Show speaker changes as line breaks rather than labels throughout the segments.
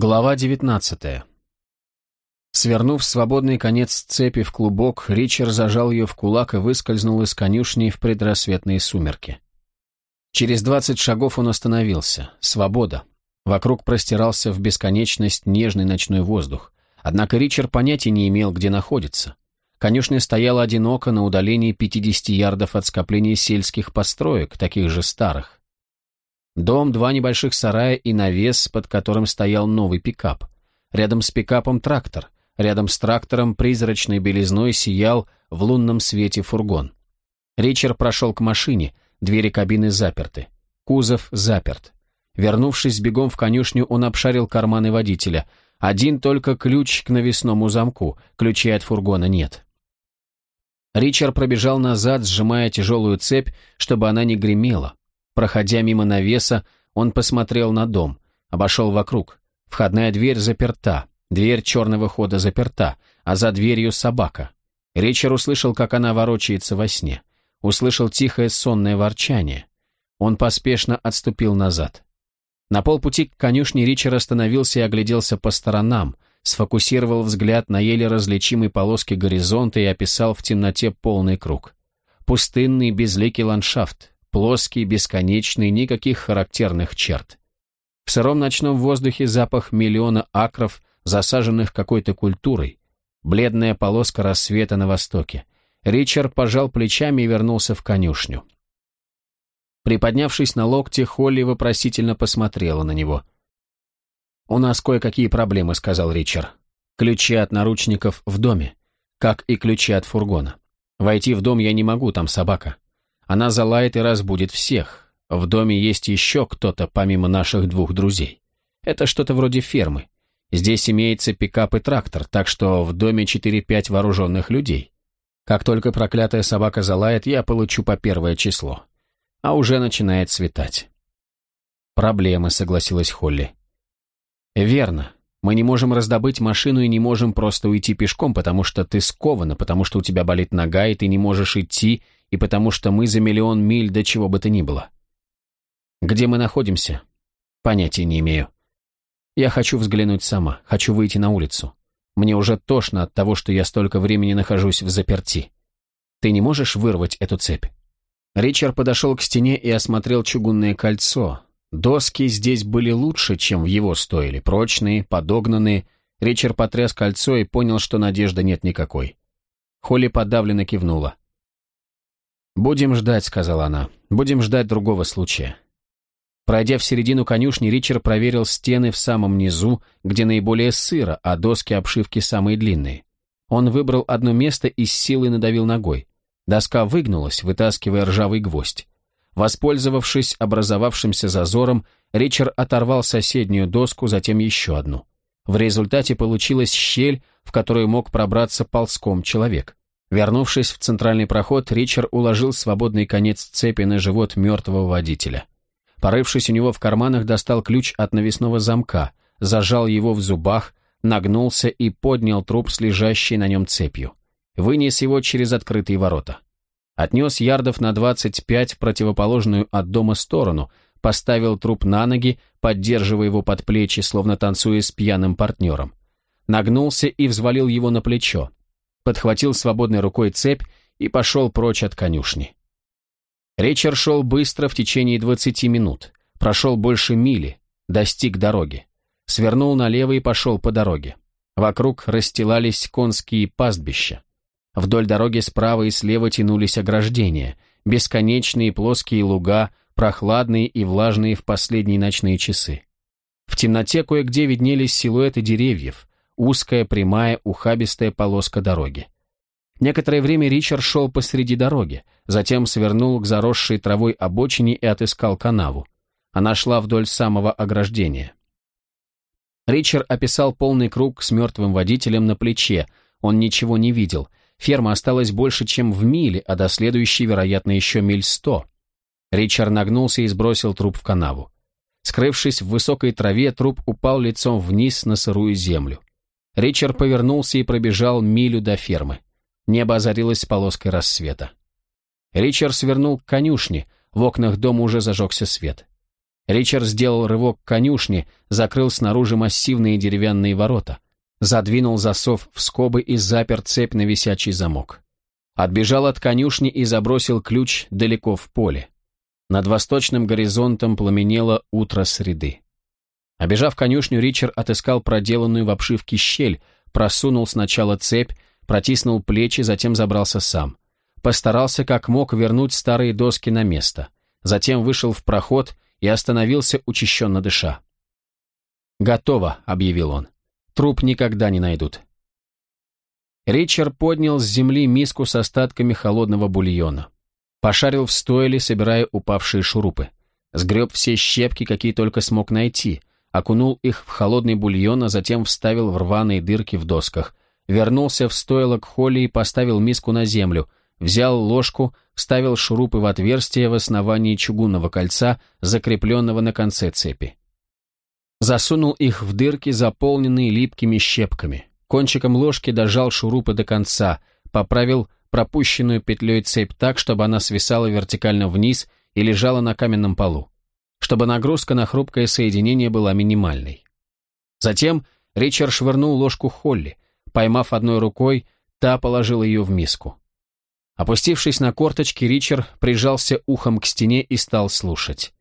Глава 19. Свернув свободный конец цепи в клубок, Ричард зажал ее в кулак и выскользнул из конюшни в предрассветные сумерки. Через двадцать шагов он остановился. Свобода. Вокруг простирался в бесконечность нежный ночной воздух. Однако Ричард понятия не имел, где находится. Конюшня стояла одиноко на удалении 50 ярдов от скопления сельских построек, таких же старых. Дом, два небольших сарая и навес, под которым стоял новый пикап. Рядом с пикапом трактор. Рядом с трактором призрачной белизной сиял в лунном свете фургон. Ричард прошел к машине, двери кабины заперты. Кузов заперт. Вернувшись бегом в конюшню, он обшарил карманы водителя. Один только ключ к навесному замку, ключей от фургона нет. Ричард пробежал назад, сжимая тяжелую цепь, чтобы она не гремела. Проходя мимо навеса, он посмотрел на дом, обошел вокруг. Входная дверь заперта, дверь черного хода заперта, а за дверью собака. Ричард услышал, как она ворочается во сне. Услышал тихое сонное ворчание. Он поспешно отступил назад. На полпути к конюшне Ричард остановился и огляделся по сторонам, сфокусировал взгляд на еле различимой полоске горизонта и описал в темноте полный круг. Пустынный безликий ландшафт, плоский, бесконечный, никаких характерных черт. В сыром ночном воздухе запах миллиона акров, засаженных какой-то культурой, бледная полоска рассвета на востоке. Ричард пожал плечами и вернулся в конюшню. Приподнявшись на локте, Холли вопросительно посмотрела на него. «У нас кое-какие проблемы», — сказал Ричард. «Ключи от наручников в доме, как и ключи от фургона. Войти в дом я не могу, там собака. Она залает и разбудит всех. В доме есть еще кто-то, помимо наших двух друзей. Это что-то вроде фермы. Здесь имеется пикап и трактор, так что в доме 4-5 вооруженных людей. Как только проклятая собака залает, я получу по первое число. А уже начинает светать. Проблемы, согласилась Холли. Верно. Мы не можем раздобыть машину и не можем просто уйти пешком, потому что ты скована, потому что у тебя болит нога, и ты не можешь идти, и потому что мы за миллион миль до чего бы то ни было. Где мы находимся? Понятия не имею. Я хочу взглянуть сама, хочу выйти на улицу. Мне уже тошно от того, что я столько времени нахожусь в заперти. Ты не можешь вырвать эту цепь? Ричард подошел к стене и осмотрел чугунное кольцо. Доски здесь были лучше, чем в его стоили, прочные, подогнанные. Ричард потряс кольцо и понял, что надежды нет никакой. Холли подавленно кивнула. «Будем ждать», — сказала она. «Будем ждать другого случая». Пройдя в середину конюшни, Ричард проверил стены в самом низу, где наиболее сыро, а доски обшивки самые длинные. Он выбрал одно место и с силой надавил ногой. Доска выгнулась, вытаскивая ржавый гвоздь. Воспользовавшись образовавшимся зазором, Ричард оторвал соседнюю доску, затем еще одну. В результате получилась щель, в которую мог пробраться ползком человек. Вернувшись в центральный проход, Ричард уложил свободный конец цепи на живот мертвого водителя. Порывшись у него в карманах, достал ключ от навесного замка, зажал его в зубах, нагнулся и поднял труп с лежащей на нем цепью. Вынес его через открытые ворота. Отнес ярдов на 25 в противоположную от дома сторону, поставил труп на ноги, поддерживая его под плечи, словно танцуя с пьяным партнером. Нагнулся и взвалил его на плечо, подхватил свободной рукой цепь и пошел прочь от конюшни. Ричард шел быстро в течение 20 минут, прошел больше мили, достиг дороги, свернул налево и пошел по дороге. Вокруг расстилались конские пастбища. Вдоль дороги справа и слева тянулись ограждения, бесконечные плоские луга, прохладные и влажные в последние ночные часы. В темноте кое-где виднелись силуэты деревьев, узкая, прямая, ухабистая полоска дороги. Некоторое время Ричард шел посреди дороги, затем свернул к заросшей травой обочине и отыскал канаву. Она шла вдоль самого ограждения. Ричард описал полный круг с мертвым водителем на плече. Он ничего не видел. Ферма осталась больше, чем в миле, а до следующей, вероятно, еще миль сто. Ричард нагнулся и сбросил труп в канаву. Скрывшись в высокой траве, труп упал лицом вниз на сырую землю. Ричард повернулся и пробежал милю до фермы. Небо озарилось полоской рассвета. Ричард свернул к конюшне, в окнах дома уже зажегся свет. Ричард сделал рывок к конюшне, закрыл снаружи массивные деревянные ворота, задвинул засов в скобы и запер цепь на висячий замок. Отбежал от конюшни и забросил ключ далеко в поле. Над восточным горизонтом пламенело утро среды. Обежав конюшню, Ричард отыскал проделанную в обшивке щель, просунул сначала цепь, протиснул плечи, затем забрался сам. Постарался как мог вернуть старые доски на место. Затем вышел в проход и остановился, учащенно дыша. «Готово», — объявил он. «Труп никогда не найдут». Ричард поднял с земли миску с остатками холодного бульона. Пошарил в стойле, собирая упавшие шурупы. Сгреб все щепки, какие только смог найти, окунул их в холодный бульон, а затем вставил в рваные дырки в досках. Вернулся в стойло к Холли и поставил миску на землю, взял ложку, вставил шурупы в отверстие в основании чугунного кольца, закрепленного на конце цепи. Засунул их в дырки, заполненные липкими щепками. Кончиком ложки дожал шурупы до конца, поправил пропущенную петлей цепь так, чтобы она свисала вертикально вниз и лежала на каменном полу, чтобы нагрузка на хрупкое соединение была минимальной. Затем Ричард швырнул ложку Холли, поймав одной рукой, та положила ее в миску. Опустившись на корточки, Ричард прижался ухом к стене и стал слушать.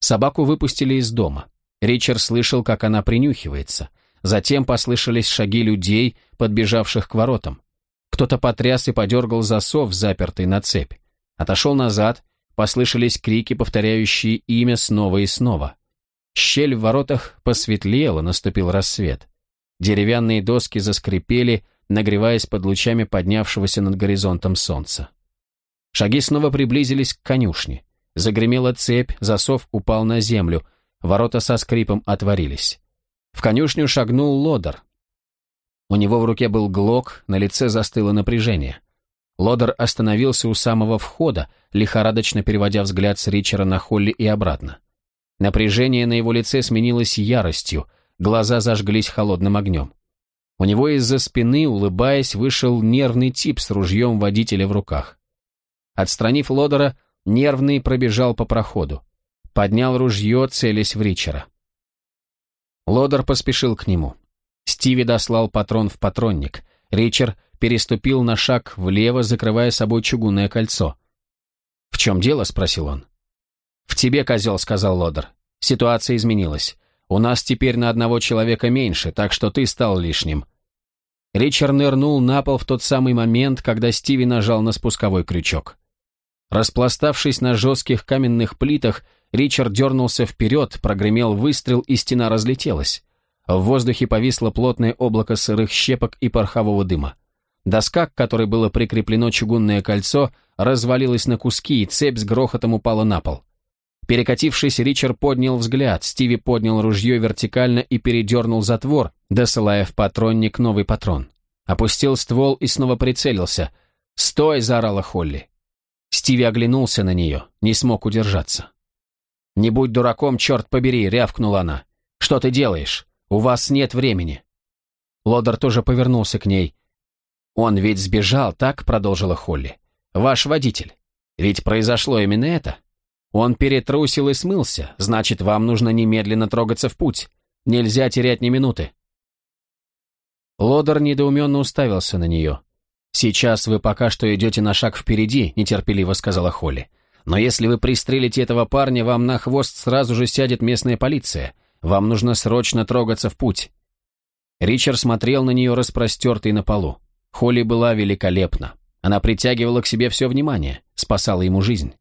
Собаку выпустили из дома. Ричард слышал, как она принюхивается. Затем послышались шаги людей, подбежавших к воротам. Кто-то потряс и подергал засов, запертый на цепь. Отошел назад, послышались крики, повторяющие имя снова и снова. Щель в воротах посветлела, наступил рассвет. Деревянные доски заскрипели, нагреваясь под лучами поднявшегося над горизонтом солнца. Шаги снова приблизились к конюшне. Загремела цепь, засов упал на землю, ворота со скрипом отворились. В конюшню шагнул лодер, у него в руке был глок, на лице застыло напряжение. Лодер остановился у самого входа, лихорадочно переводя взгляд с Ричера на Холли и обратно. Напряжение на его лице сменилось яростью, глаза зажглись холодным огнем. У него из-за спины, улыбаясь, вышел нервный тип с ружьем водителя в руках. Отстранив Лодера, нервный пробежал по проходу. Поднял ружье, целясь в Ричера. Лодер поспешил к нему. Стиви дослал патрон в патронник. Ричард переступил на шаг влево, закрывая собой чугунное кольцо. «В чем дело?» — спросил он. «В тебе, козел», — сказал Лодер. «Ситуация изменилась. У нас теперь на одного человека меньше, так что ты стал лишним». Ричард нырнул на пол в тот самый момент, когда Стиви нажал на спусковой крючок. Распластавшись на жестких каменных плитах, Ричард дернулся вперед, прогремел выстрел, и стена разлетелась. В воздухе повисло плотное облако сырых щепок и порохового дыма. Доска, к которой было прикреплено чугунное кольцо, развалилась на куски, и цепь с грохотом упала на пол. Перекатившись, Ричард поднял взгляд, Стиви поднял ружье вертикально и передернул затвор, досылая в патронник новый патрон. Опустил ствол и снова прицелился. «Стой!» — заорала Холли. Стиви оглянулся на нее, не смог удержаться. «Не будь дураком, черт побери!» — рявкнула она. «Что ты делаешь? У вас нет времени». Лодер тоже повернулся к ней. «Он ведь сбежал, так?» — продолжила Холли. «Ваш водитель. Ведь произошло именно это. Он перетрусил и смылся, значит, вам нужно немедленно трогаться в путь. Нельзя терять ни минуты». Лодер недоуменно уставился на нее. «Сейчас вы пока что идете на шаг впереди», — нетерпеливо сказала Холли. «Но если вы пристрелите этого парня, вам на хвост сразу же сядет местная полиция. Вам нужно срочно трогаться в путь». Ричард смотрел на нее распростертой на полу. Холли была великолепна. Она притягивала к себе все внимание, спасала ему жизнь.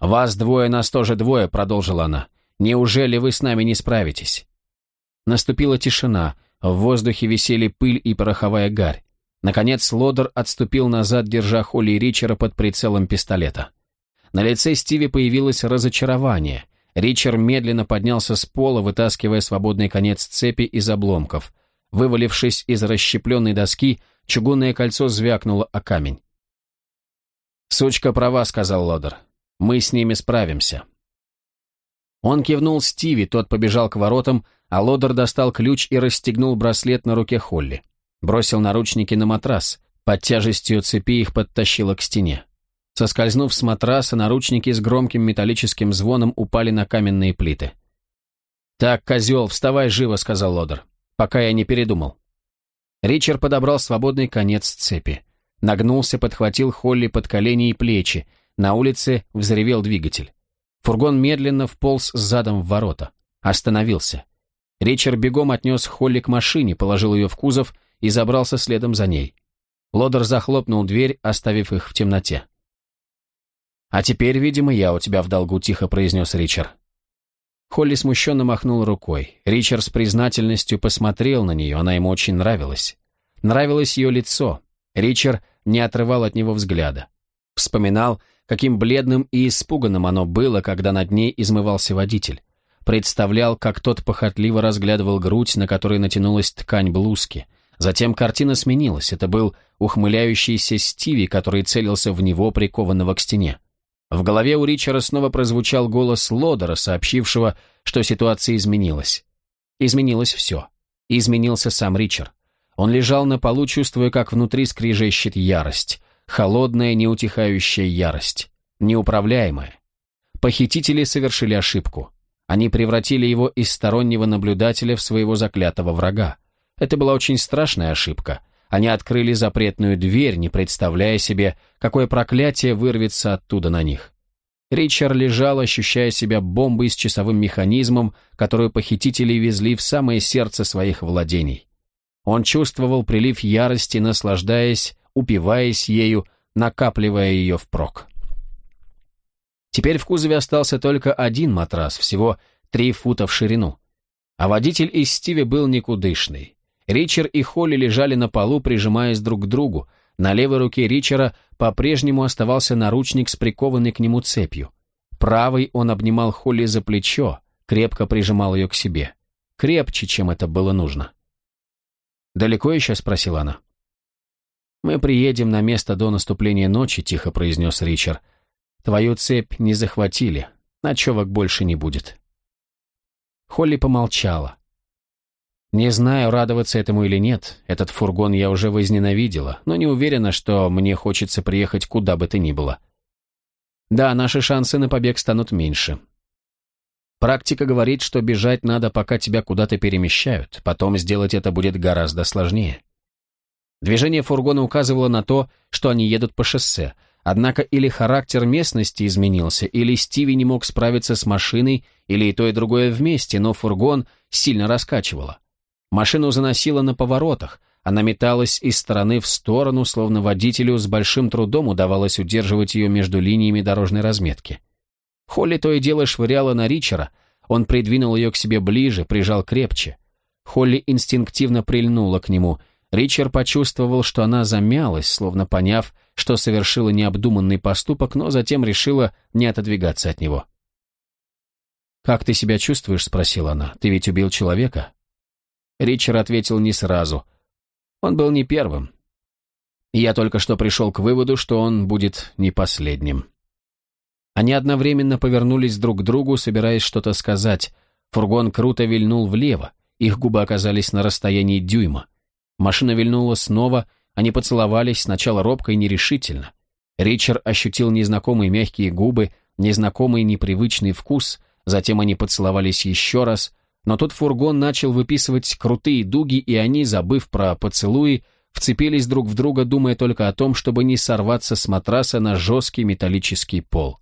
«Вас двое, нас тоже двое», — продолжила она. «Неужели вы с нами не справитесь?» Наступила тишина, в воздухе висели пыль и пороховая гарь. Наконец Лодер отступил назад, держа Холли и Ричера под прицелом пистолета. На лице Стиви появилось разочарование — Ричард медленно поднялся с пола, вытаскивая свободный конец цепи из обломков. Вывалившись из расщепленной доски, чугунное кольцо звякнуло о камень. «Сучка права», — сказал Лодер. «Мы с ними справимся». Он кивнул Стиви, тот побежал к воротам, а Лодер достал ключ и расстегнул браслет на руке Холли. Бросил наручники на матрас, под тяжестью цепи их подтащило к стене. Соскользнув с матраса, наручники с громким металлическим звоном упали на каменные плиты. «Так, козел, вставай живо», — сказал Лодер, — «пока я не передумал». Ричард подобрал свободный конец цепи. Нагнулся, подхватил Холли под колени и плечи. На улице взревел двигатель. Фургон медленно вполз задом в ворота. Остановился. Ричард бегом отнес Холли к машине, положил ее в кузов и забрался следом за ней. Лодер захлопнул дверь, оставив их в темноте. «А теперь, видимо, я у тебя в долгу», — тихо произнес Ричард. Холли смущенно махнул рукой. Ричард с признательностью посмотрел на нее, она ему очень нравилась. Нравилось ее лицо. Ричард не отрывал от него взгляда. Вспоминал, каким бледным и испуганным оно было, когда над ней измывался водитель. Представлял, как тот похотливо разглядывал грудь, на которой натянулась ткань блузки. Затем картина сменилась. Это был ухмыляющийся Стиви, который целился в него, прикованного к стене. В голове у Ричера снова прозвучал голос Лодера, сообщившего, что ситуация изменилась. Изменилось все. Изменился сам Ричард. Он лежал на полу, чувствуя, как внутри скрижещет ярость. Холодная, неутихающая ярость. Неуправляемая. Похитители совершили ошибку. Они превратили его из стороннего наблюдателя в своего заклятого врага. Это была очень страшная ошибка. Они открыли запретную дверь, не представляя себе, какое проклятие вырвется оттуда на них. Ричард лежал, ощущая себя бомбой с часовым механизмом, которую похитители везли в самое сердце своих владений. Он чувствовал прилив ярости, наслаждаясь, упиваясь ею, накапливая ее впрок. Теперь в кузове остался только один матрас, всего три фута в ширину. А водитель из Стиви был никудышный. Ричард и Холли лежали на полу, прижимаясь друг к другу. На левой руке Ричера по-прежнему оставался наручник с прикованной к нему цепью. Правой он обнимал Холли за плечо, крепко прижимал ее к себе. Крепче, чем это было нужно. «Далеко еще?» — спросила она. «Мы приедем на место до наступления ночи», — тихо произнес Ричард. «Твою цепь не захватили, ночевок больше не будет». Холли помолчала. Не знаю, радоваться этому или нет, этот фургон я уже возненавидела, но не уверена, что мне хочется приехать куда бы то ни было. Да, наши шансы на побег станут меньше. Практика говорит, что бежать надо, пока тебя куда-то перемещают, потом сделать это будет гораздо сложнее. Движение фургона указывало на то, что они едут по шоссе, однако или характер местности изменился, или Стиви не мог справиться с машиной, или и то, и другое вместе, но фургон сильно раскачивало. Машину заносило на поворотах, она металась из стороны в сторону, словно водителю с большим трудом удавалось удерживать ее между линиями дорожной разметки. Холли то и дело швыряла на Ричера, он придвинул ее к себе ближе, прижал крепче. Холли инстинктивно прильнула к нему. Ричард почувствовал, что она замялась, словно поняв, что совершила необдуманный поступок, но затем решила не отодвигаться от него. «Как ты себя чувствуешь?» — спросила она. «Ты ведь убил человека?» Ричард ответил не сразу. Он был не первым. Я только что пришел к выводу, что он будет не последним. Они одновременно повернулись друг к другу, собираясь что-то сказать. Фургон круто вильнул влево, их губы оказались на расстоянии дюйма. Машина вильнула снова, они поцеловались, сначала робко и нерешительно. Ричард ощутил незнакомые мягкие губы, незнакомый непривычный вкус, затем они поцеловались еще раз, но тут фургон начал выписывать крутые дуги, и они, забыв про поцелуи, вцепились друг в друга, думая только о том, чтобы не сорваться с матраса на жесткий металлический пол.